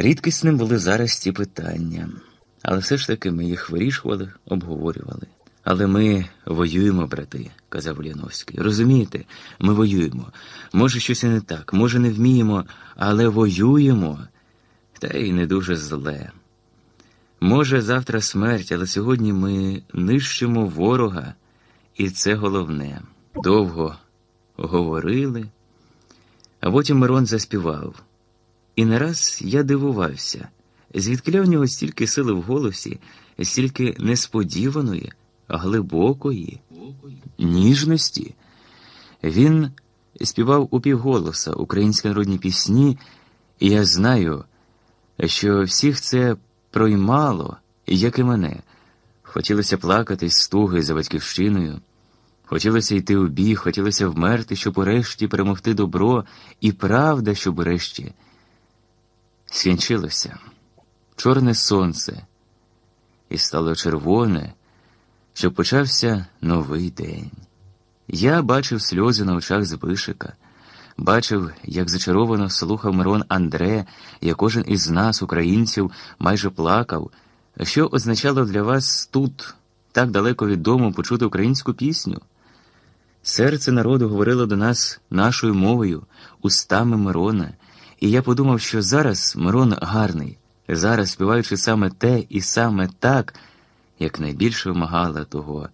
Рідкісним були зараз ті питання, але все ж таки ми їх вирішували, обговорювали. Але ми воюємо, брати, казав Уляновський. Розумієте, ми воюємо. Може, щось і не так, може, не вміємо, але воюємо, та й не дуже зле. Може, завтра смерть, але сьогодні ми нищимо ворога, і це головне. Довго говорили, а потім Мирон заспівав. І не раз я дивувався, звідки в нього стільки сили в голосі, стільки несподіваної, глибокої, ніжності. Він співав у півголоса українські народні пісні, і я знаю, що всіх це проймало, як і мене. Хотілося плакати з стуги за батьківщиною, хотілося йти у бій, хотілося вмерти, щоб урешті перемогти добро, і правда, щоб урешті скінчилося чорне сонце, і стало червоне, щоб почався новий день. Я бачив сльози на очах Збишика, бачив, як зачаровано слухав Мирон Андре, як кожен із нас, українців, майже плакав, що означало для вас тут, так далеко від дому, почути українську пісню. Серце народу говорило до нас нашою мовою, устами Мирона. І я подумав, що зараз Мирон гарний, зараз співаючи саме те і саме так, як найбільше вимагала того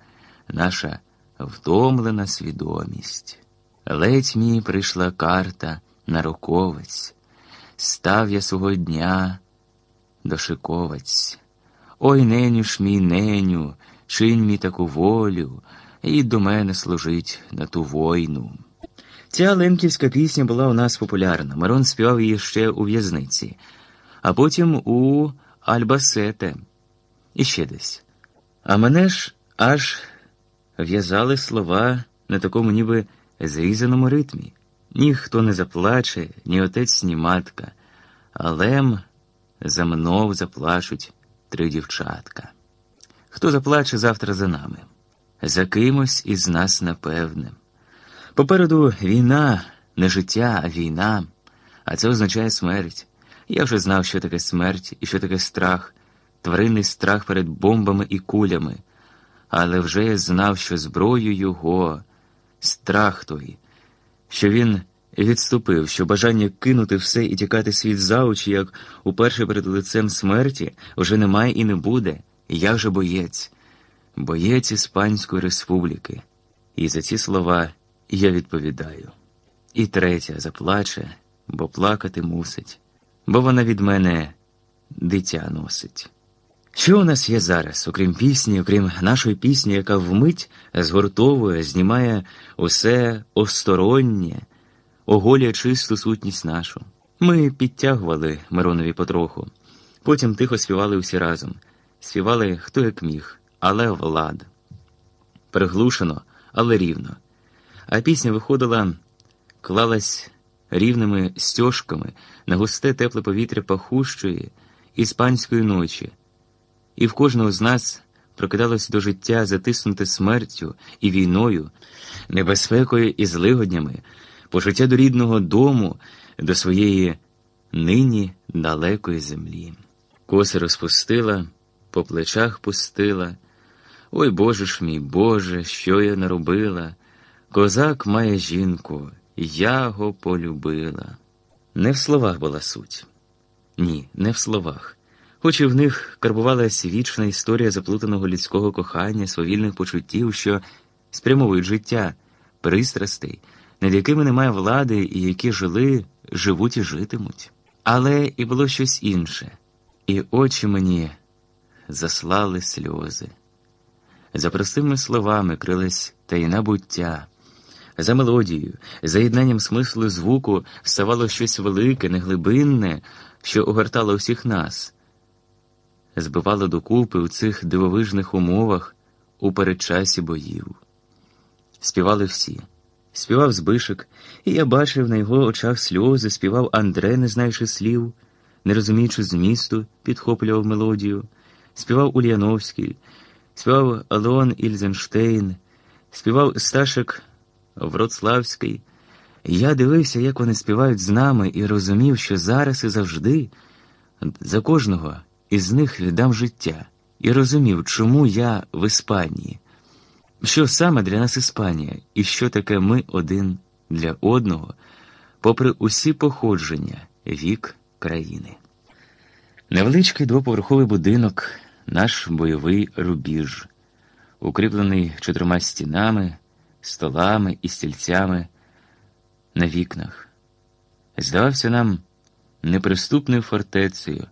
наша втомлена свідомість. Ледь мені прийшла карта на роковець, став я свого дня дошиковець. Ой, неню ж мій неню, чинь мій таку волю, і до мене служить на ту войну. Ця ленківська пісня була у нас популярна. Мирон співав її ще у в'язниці, а потім у Альбасете і ще десь. А мене ж аж в'язали слова на такому ніби зрізаному ритмі. Ніхто не заплаче, ні отець, ні матка, але за мною заплачуть три дівчатка. Хто заплаче завтра за нами? За кимось із нас напевне. Попереду війна, не життя, а війна, а це означає смерть. Я вже знав, що таке смерть і що таке страх, тваринний страх перед бомбами і кулями, але вже я знав, що зброю його, страх той, що він відступив, що бажання кинути все і тікати світ за очі, як уперше перед лицем смерті, вже немає і не буде. Я вже боєць, боєць Іспанської республіки. І за ці слова. Я відповідаю. І третя заплаче, бо плакати мусить, бо вона від мене дитя носить. Що у нас є зараз, окрім пісні, окрім нашої пісні, яка вмить згортовує, знімає усе остороннє, оголює чисту сутність нашу. Ми підтягували Миронові потроху, потім тихо співали усі разом, співали хто як міг, але влад. Приглушено, але рівно а пісня виходила, клалась рівними стежками на густе тепле повітря пахущої іспанської ночі, і в кожного з нас прокидалось до життя затиснуте смертю і війною, небезпекою і злигоднями, почуття до рідного дому, до своєї нині далекої землі. Коси розпустила, по плечах пустила. Ой Боже ж мій Боже, що я наробила? Козак має жінку, я го полюбила. Не в словах була суть. Ні, не в словах. Хоч і в них карбувалася вічна історія заплутаного людського кохання, свавільних почуттів, що спрямовують життя, пристрастей, над якими немає влади, і які жили, живуть і житимуть. Але і було щось інше, і очі мені заслали сльози. За простими словами крилась таїна буття. За мелодією, за єднанням смислу звуку ставало щось велике, неглибинне, що огортало всіх нас, збивало докупи у цих дивовижних умовах у передчасі боїв. Співали всі. Співав Збишик, і я бачив на його очах сльози, співав Андре, не знаючи слів, не розуміючи змісту, підхоплював мелодію, співав Ульяновський, співав Алон Ільзенштейн, співав Сташик. Вроцлавський. Я дивився, як вони співають з нами, і розумів, що зараз і завжди За кожного із них віддам життя і розумів, чому я в Іспанії, що саме для нас Іспанія, і що таке ми один для одного, попри усі походження, вік країни. Невеличкий двоповерховий будинок, наш бойовий рубіж, укріплений чотирма стінами, столами і стільцями на вікнах, здавався нам неприступною фортецею,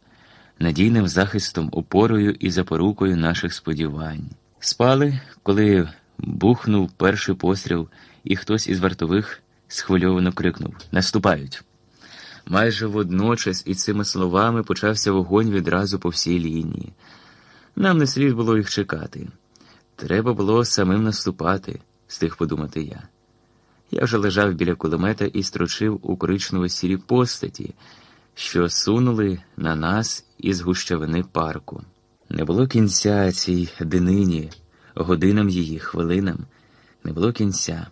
надійним захистом, опорою і запорукою наших сподівань. Спали, коли бухнув перший постріл, і хтось із вартових схвильовано крикнув Наступають. Майже водночас із цими словами почався вогонь відразу по всій лінії. Нам не слід було їх чекати. Треба було самим наступати, встиг подумати я. Я вже лежав біля кулемета і строчив у коричнево сірі постаті, що сунули на нас із гущавини парку. Не було кінця цій динині, годинам її, хвилинам, не було кінця.